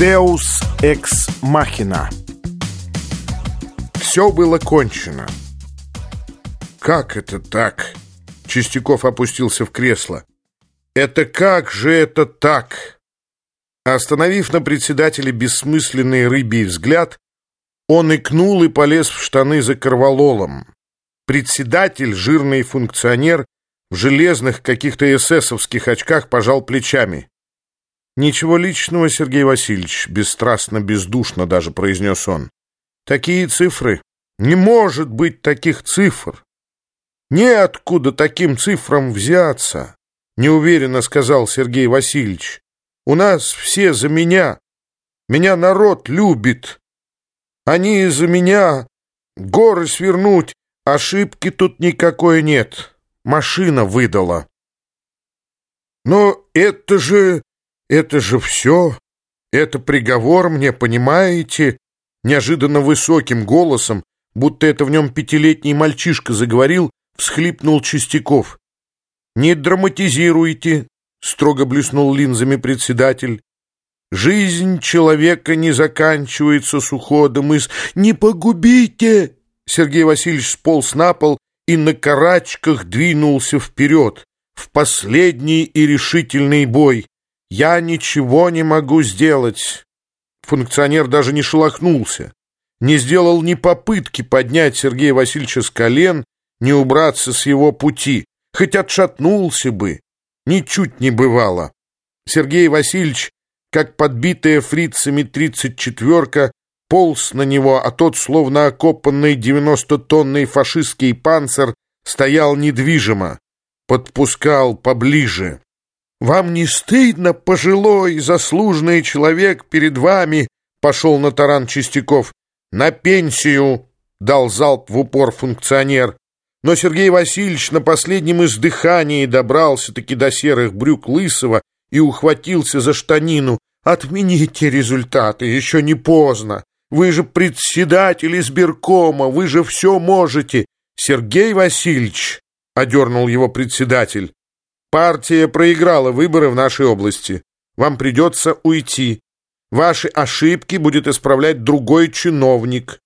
Deus экс махина. Все было кончено. Как это так? Чистяков опустился в кресло. Это как же это так? Остановив на председателе бессмысленный рыбий взгляд, он икнул и полез в штаны за корвалолом. Председатель, жирный функционер, в железных каких-то эсэсовских очках пожал плечами. «Ничего личного, Сергей Васильевич», — бесстрастно, бездушно даже произнес он. «Такие цифры. Не может быть таких цифр. Неоткуда таким цифрам взяться», — неуверенно сказал Сергей Васильевич. «У нас все за меня. Меня народ любит. Они за меня. Горы свернуть. Ошибки тут никакой нет. Машина выдала». «Но это же...» «Это же все? Это приговор мне, понимаете?» Неожиданно высоким голосом, будто это в нем пятилетний мальчишка заговорил, всхлипнул Чистяков. «Не драматизируйте», — строго блеснул линзами председатель. «Жизнь человека не заканчивается с уходом из... Не погубите!» Сергей Васильевич сполз на пол и на карачках двинулся вперед, в последний и решительный бой. «Я ничего не могу сделать». Функционер даже не шелохнулся, не сделал ни попытки поднять Сергея Васильевича с колен, не убраться с его пути, хоть отшатнулся бы. Ничуть не бывало. Сергей Васильевич, как подбитая фрицами тридцать четверка, полз на него, а тот, словно окопанный девяностотонный фашистский панцир, стоял недвижимо, подпускал поближе. «Вам не стыдно, пожилой, заслуженный человек перед вами?» Пошел на таран Чистяков. «На пенсию!» — дал залп в упор функционер. Но Сергей Васильевич на последнем издыхании добрался-таки до серых брюк Лысого и ухватился за штанину. «Отмените результаты, еще не поздно. Вы же председатель избиркома, вы же все можете!» «Сергей Васильевич!» — одернул его председатель. Партия проиграла выборы в нашей области. Вам придется уйти. Ваши ошибки будет исправлять другой чиновник.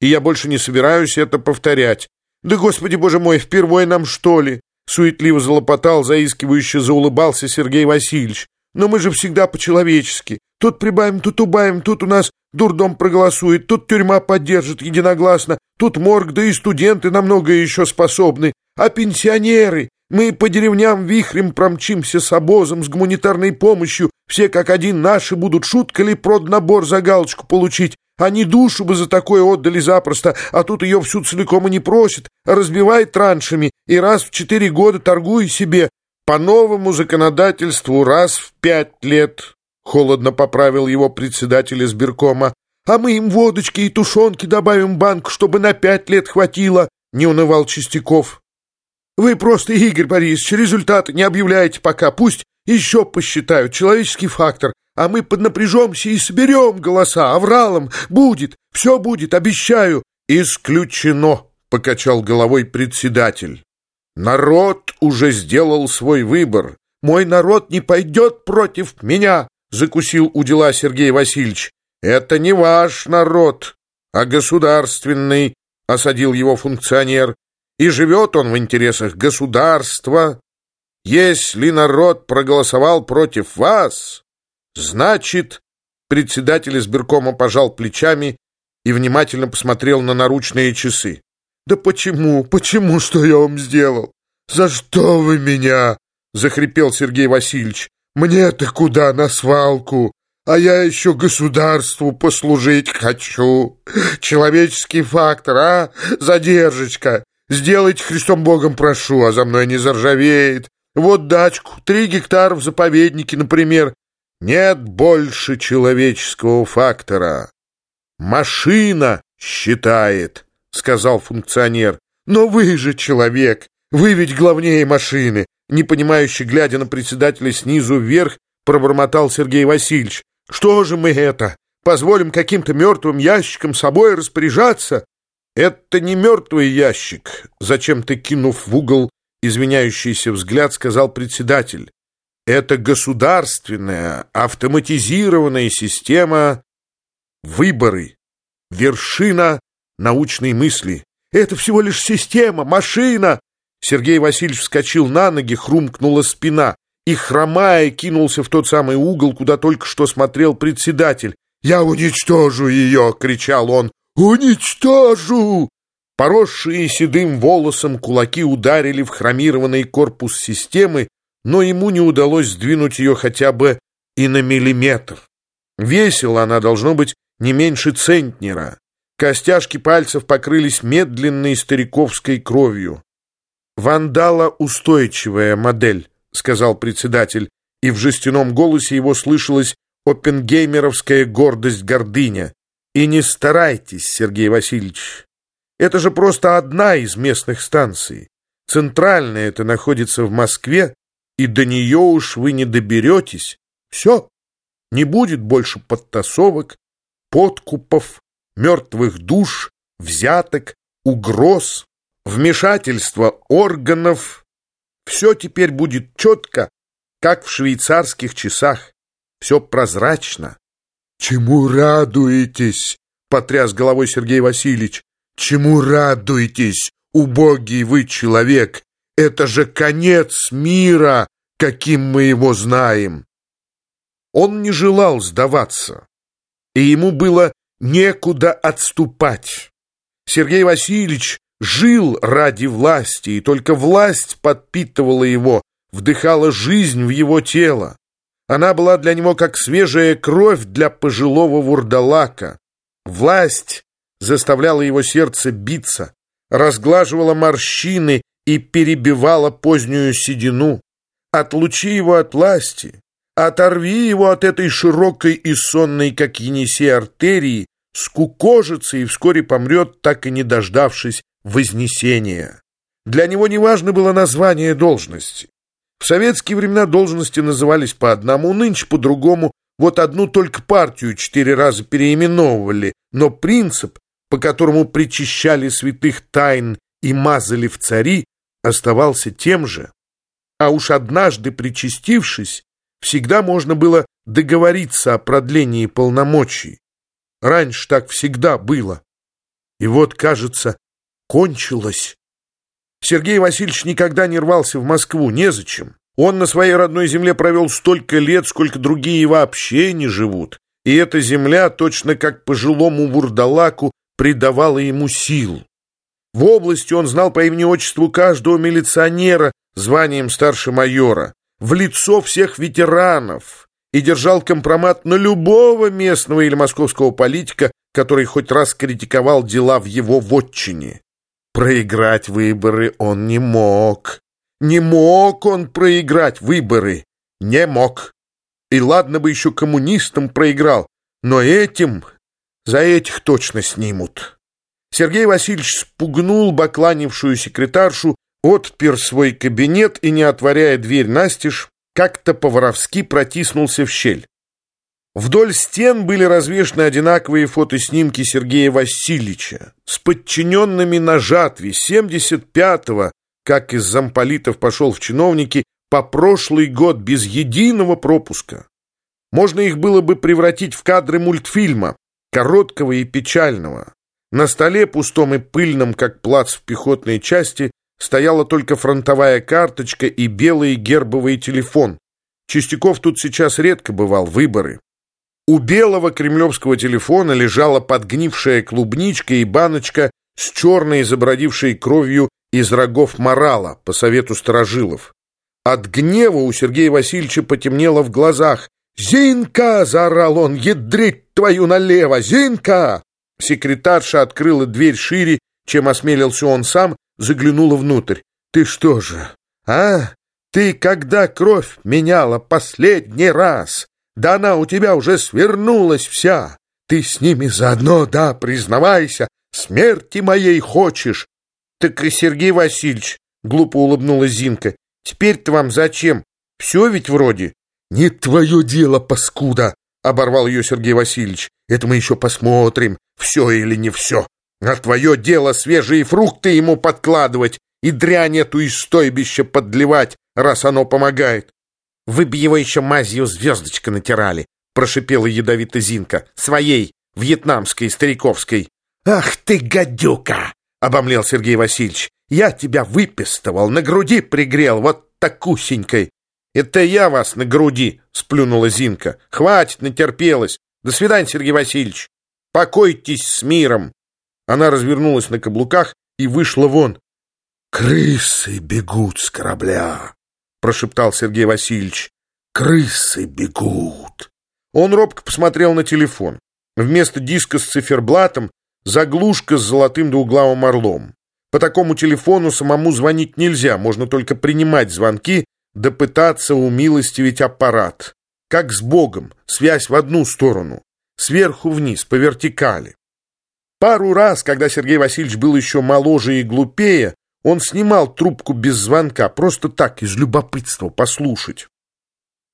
И я больше не собираюсь это повторять. Да, Господи, Боже мой, впервые нам, что ли? Суетливо залопотал, заискивающе заулыбался Сергей Васильевич. Но мы же всегда по-человечески. Тут прибавим, тут убавим, тут у нас дурдом проголосует, тут тюрьма поддержит единогласно, тут морг, да и студенты на многое еще способны. А пенсионеры, мы по деревням вихрем промчимся с обозом, с гуманитарной помощью. Все как один наши будут шутка ли проднабор за галочку получить. Они душу бы за такое отдали запросто, а тут ее всю целиком и не просят, а разбивает траншами и раз в четыре года торгуй себе. По новому законодательству раз в пять лет, — холодно поправил его председатель избиркома. А мы им водочки и тушенки добавим банк, чтобы на пять лет хватило, — не унывал Чистяков. Вы просто, Игорь Борисович, результаты не объявляете пока. Пусть еще посчитают. Человеческий фактор. А мы поднапряжемся и соберем голоса. Авралом. Будет. Все будет. Обещаю. Исключено, покачал головой председатель. Народ уже сделал свой выбор. Мой народ не пойдет против меня, закусил у дела Сергей Васильевич. Это не ваш народ, а государственный, осадил его функционер и живет он в интересах государства. Если народ проголосовал против вас, значит, председатель избиркома пожал плечами и внимательно посмотрел на наручные часы. «Да почему, почему, что я вам сделал? За что вы меня?» — захрипел Сергей Васильевич. «Мне-то куда, на свалку? А я еще государству послужить хочу. Человеческий фактор, а? Задержечка. Сделайте Христом Богом прошу, а за мной не заржавеет. Вот дачку, три гектара в заповеднике, например. Нет больше человеческого фактора. Машина считает, сказал функционер. Но вы же человек, вы ведь главнее машины. Непонимающе глядя на председателя снизу вверх, пробормотал Сергей Васильевич. Что же мы это? Позволим каким-то мертвым ящикам собой распоряжаться? «Это не мертвый ящик», — зачем-то кинув в угол извиняющийся взгляд, сказал председатель. Это государственная автоматизированная система выборы, вершина научной мысли. Это всего лишь система, машина. Сергей Васильевич вскочил на ноги, хрумкнула спина и, хромая, кинулся в тот самый угол, куда только что смотрел председатель. «Я уничтожу ее!» — кричал он. «Уничтожу!» Поросшие седым волосом кулаки ударили в хромированный корпус системы, но ему не удалось сдвинуть ее хотя бы и на миллиметр. Весила она, должно быть, не меньше центнера. Костяшки пальцев покрылись медленной стариковской кровью. «Вандала устойчивая модель», — сказал председатель, и в жестяном голосе его слышалась опенгеймеровская гордость-гордыня. «И не старайтесь, Сергей Васильевич. Это же просто одна из местных станций. Центральная это находится в Москве, и до нее уж вы не доберетесь. Все, не будет больше подтасовок, подкупов, мертвых душ, взяток, угроз, вмешательства органов. Все теперь будет четко, как в швейцарских часах. Все прозрачно. «Чему радуетесь?» — потряс головой Сергей Васильевич. «Чему радуетесь, убогий вы человек? Это же конец мира, каким мы его знаем!» Он не желал сдаваться, и ему было некуда отступать. Сергей Васильевич жил ради власти, и только власть подпитывала его, вдыхала жизнь в его тело. Она была для него как свежая кровь для пожилого вурдалака. Власть заставляла его сердце биться, разглаживала морщины и перебивала позднюю седину. Отлучи его от власти, оторви его от этой широкой и сонной, как Енисей, артерии, скукожится и вскоре помрет, так и не дождавшись вознесения. Для него неважно было название должности. В советские времена должности назывались по одному, нынче по другому. Вот одну только партию четыре раза переименовывали, но принцип, по которому причащали святых тайн и мазали в цари, оставался тем же а уж однажды причастившись, всегда можно было договориться о продлении полномочий. Раньше так всегда было. И вот, кажется, кончилось. Сергей Васильевич никогда не рвался в Москву, незачем. Он на своей родной земле провел столько лет, сколько другие вообще не живут. И эта земля, точно как пожилому вурдалаку, придавала ему сил. В области он знал по имени-отчеству каждого милиционера званием старше майора, в лицо всех ветеранов и держал компромат на любого местного или московского политика, который хоть раз критиковал дела в его вотчине. Проиграть выборы он не мог. Не мог он проиграть выборы. Не мог. И ладно бы еще коммунистам проиграл, но этим за этих точно снимут. Сергей Васильевич спугнул бакланившую секретаршу, отпер свой кабинет и, не отворяя дверь настежь, как-то по-воровски протиснулся в щель. Вдоль стен были развешаны одинаковые фотоснимки Сергея Васильевича с подчиненными на жатве 75-го, как из замполитов пошел в чиновники, по прошлый год без единого пропуска. Можно их было бы превратить в кадры мультфильма, короткого и печального. На столе, пустом и пыльном, как плац в пехотной части, стояла только фронтовая карточка и белый гербовый телефон. Чистяков тут сейчас редко бывал, выборы. У белого кремлевского телефона лежала подгнившая клубничка и баночка с черной, забродившей кровью из рогов морала, по совету сторожилов. От гнева у Сергея Васильевича потемнело в глазах. «Зинка!» — заорал он. «Ядрить твою налево! Зинка!» Секретарша открыла дверь шире, чем осмелился он сам, заглянула внутрь. «Ты что же, а? Ты когда кровь меняла последний раз? Да она у тебя уже свернулась вся. Ты с ними заодно, да, признавайся, смерти моей хочешь». «Так и Сергей Васильевич», — глупо улыбнулась Зинка, — «теперь-то вам зачем? Все ведь вроде». «Не твое дело, паскуда!» — оборвал ее Сергей Васильевич. «Это мы еще посмотрим все или не все. А твое дело свежие фрукты ему подкладывать и дрянь эту из стойбища подливать, раз оно помогает. Вы бы его еще мазью звездочка натирали, прошипела ядовито Зинка. Своей, вьетнамской, стариковской. Ах ты, гадюка! обомлел Сергей Васильевич. Я тебя выпистывал, на груди пригрел, вот такусенькой. Это я вас на груди, сплюнула Зинка. Хватит, натерпелась. До свидания, Сергей Васильевич. Покойтесь с миром. Она развернулась на каблуках и вышла вон. «Крысы бегут с корабля», — прошептал Сергей Васильевич. «Крысы бегут». Он робко посмотрел на телефон. Вместо диска с циферблатом заглушка с золотым двуглавым орлом. По такому телефону самому звонить нельзя, можно только принимать звонки, да пытаться умилостивить аппарат. Как с Богом, связь в одну сторону, сверху вниз, по вертикали. Пару раз, когда Сергей Васильевич был еще моложе и глупее, он снимал трубку без звонка, просто так, из любопытства, послушать.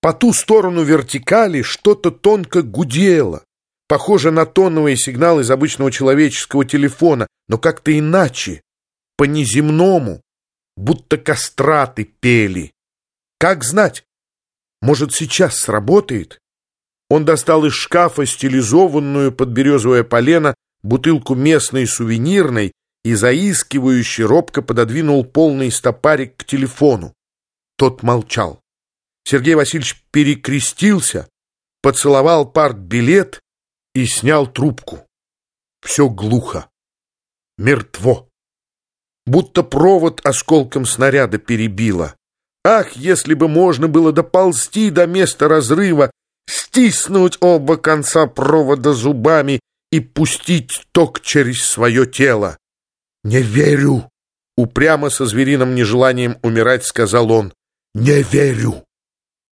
По ту сторону вертикали что-то тонко гудело, похоже на тоновый сигнал из обычного человеческого телефона, но как-то иначе, по-неземному, будто кастраты пели. Как знать, может, сейчас сработает? Он достал из шкафа стилизованную под березовое полено бутылку местной сувенирной и заискивающе робко пододвинул полный стопарик к телефону. Тот молчал. Сергей Васильевич перекрестился, поцеловал партбилет и снял трубку. Все глухо. Мертво. Будто провод осколком снаряда перебило. Ах, если бы можно было доползти до места разрыва, стиснуть оба конца провода зубами и пустить ток через свое тело. «Не верю!» — упрямо со звериным нежеланием умирать сказал он. «Не верю!»